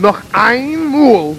noch einmal